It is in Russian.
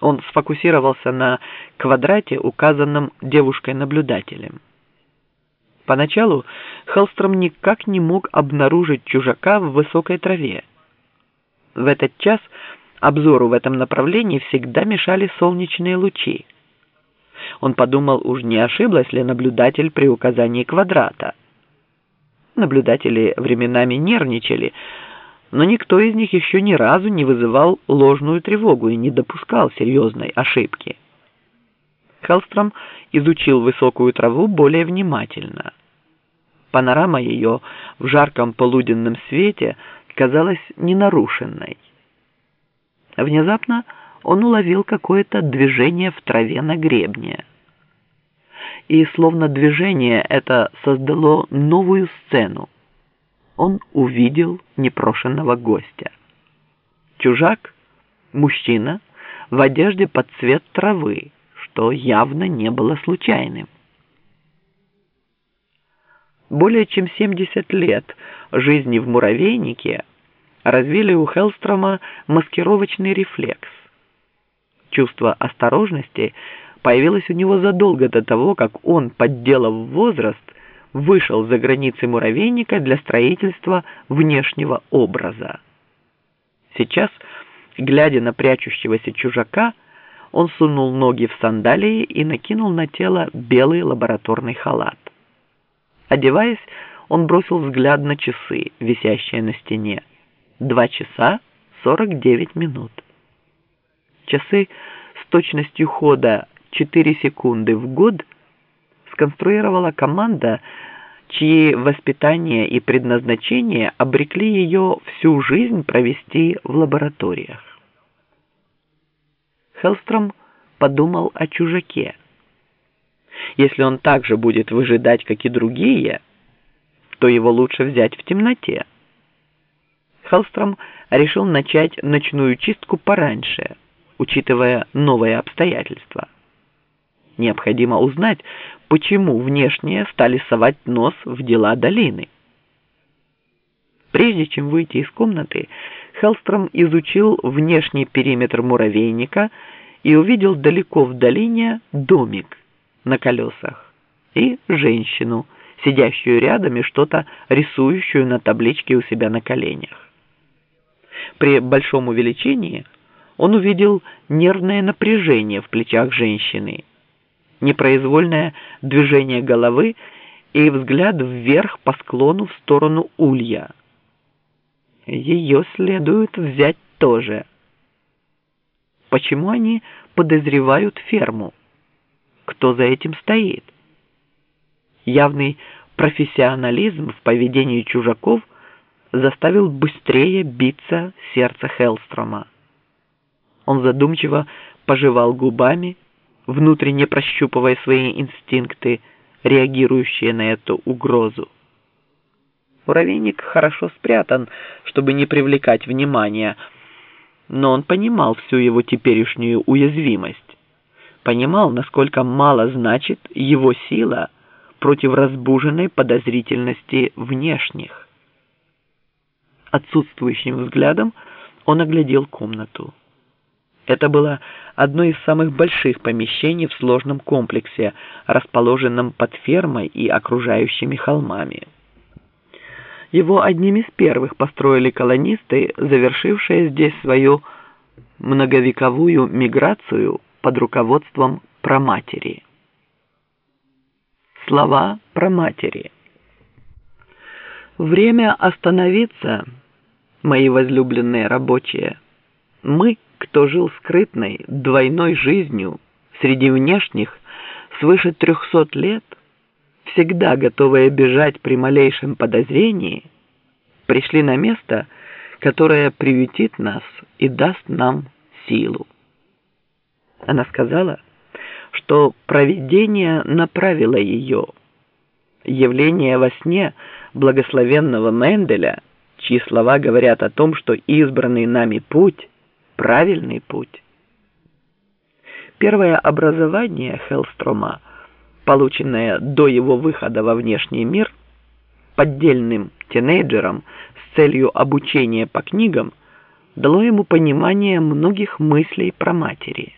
Он сфокусировался на квадрате, указанном девушкой-наблюдателем. Поначалу Хеллстром никак не мог обнаружить чужака в высокой траве. В этот час обзору в этом направлении всегда мешали солнечные лучи. Он подумал, уж не ошиблась ли наблюдатель при указании квадрата. Наблюдатели временами нервничали, но никто из них еще ни разу не вызывал ложную тревогу и не допускал серьезной ошибки. Хеллстром изучил высокую траву более внимательно. Панорама ее в жарком полуденном свете казалась ненарушенной. Внезапно он уловил какое-то движение в траве на гребне. И словно движение это создало новую сцену. Он увидел непрошенного гостя. Чужак, мужчина, в одежде под цвет травы, что явно не было случайным. Более чем 70 лет жизни в муравейнике развили у Хеллстрома маскировочный рефлекс. Чувство осторожности появилось у него задолго до того, как он, подделав возраст, вышел за границы муравейника для строительства внешнего образа. Сейчас, глядя на прячущегося чужака, он сунул ноги в сандалии и накинул на тело белый лабораторный халат. Одеваясь, он бросил взгляд на часы, висящие на стене. Два часа сорок девять минут. Часы с точностью хода 4 секунды в год сконструировала команда, чьи воспитание и предназначение обрекли ее всю жизнь провести в лабораториях. Хеллстром подумал о чужаке. Если он также будет выжидать, как и другие, то его лучше взять в темноте. Хеллстром решил начать ночную чистку пораньше, учитывая новые обстоятельства. Необходимо узнать, почему внешние стали совать нос в дела долины. Прежде чем выйти из комнаты, Хеллстром изучил внешний периметр муравейника и увидел далеко в долине домик на колесах и женщину, сидящую рядом и что-то рисующую на табличке у себя на коленях. При большом увеличении он увидел нервное напряжение в плечах женщины – непроизвольное движение головы и взгляд вверх по склону в сторону улья. Ее следует взять тоже. Почему они подозревают ферму? Кто за этим стоит? Явный профессионализм в поведении чужаков заставил быстрее биться сердце Хеллстрома. Он задумчиво пожевал губами, внутренне прощупывая свои инстинкты, реагирующие на эту угрозу. Муравейник хорошо спрятан, чтобы не привлекать внимания, но он понимал всю его теперешнюю уязвимость, понимал, насколько мало значит его сила против разбуженной подозрительности внешних. Отсутствующим взглядом он оглядел комнату. Это было одно из самых больших помещений в сложном комплексе, расположенном под фермой и окружающими холмами. Его одним из первых построили колонисты, завершившие здесь свою многовековую миграцию под руководством праматери. Слова праматери. Время остановиться, мои возлюбленные рабочие. Мы – кто жил скрытной, двойной жизнью среди внешних свыше трехсот лет, всегда готовые бежать при малейшем подозрении, пришли на место, которое приютит нас и даст нам силу. Она сказала, что провидение направило ее. Явление во сне благословенного Менделя, чьи слова говорят о том, что избранный нами путь – правильный путь. Первое образование Хеллстрома, полученное до его выхода во внешний мир, поддельным тинейджером с целью обучения по книгам, дало ему понимание многих мыслей про матери –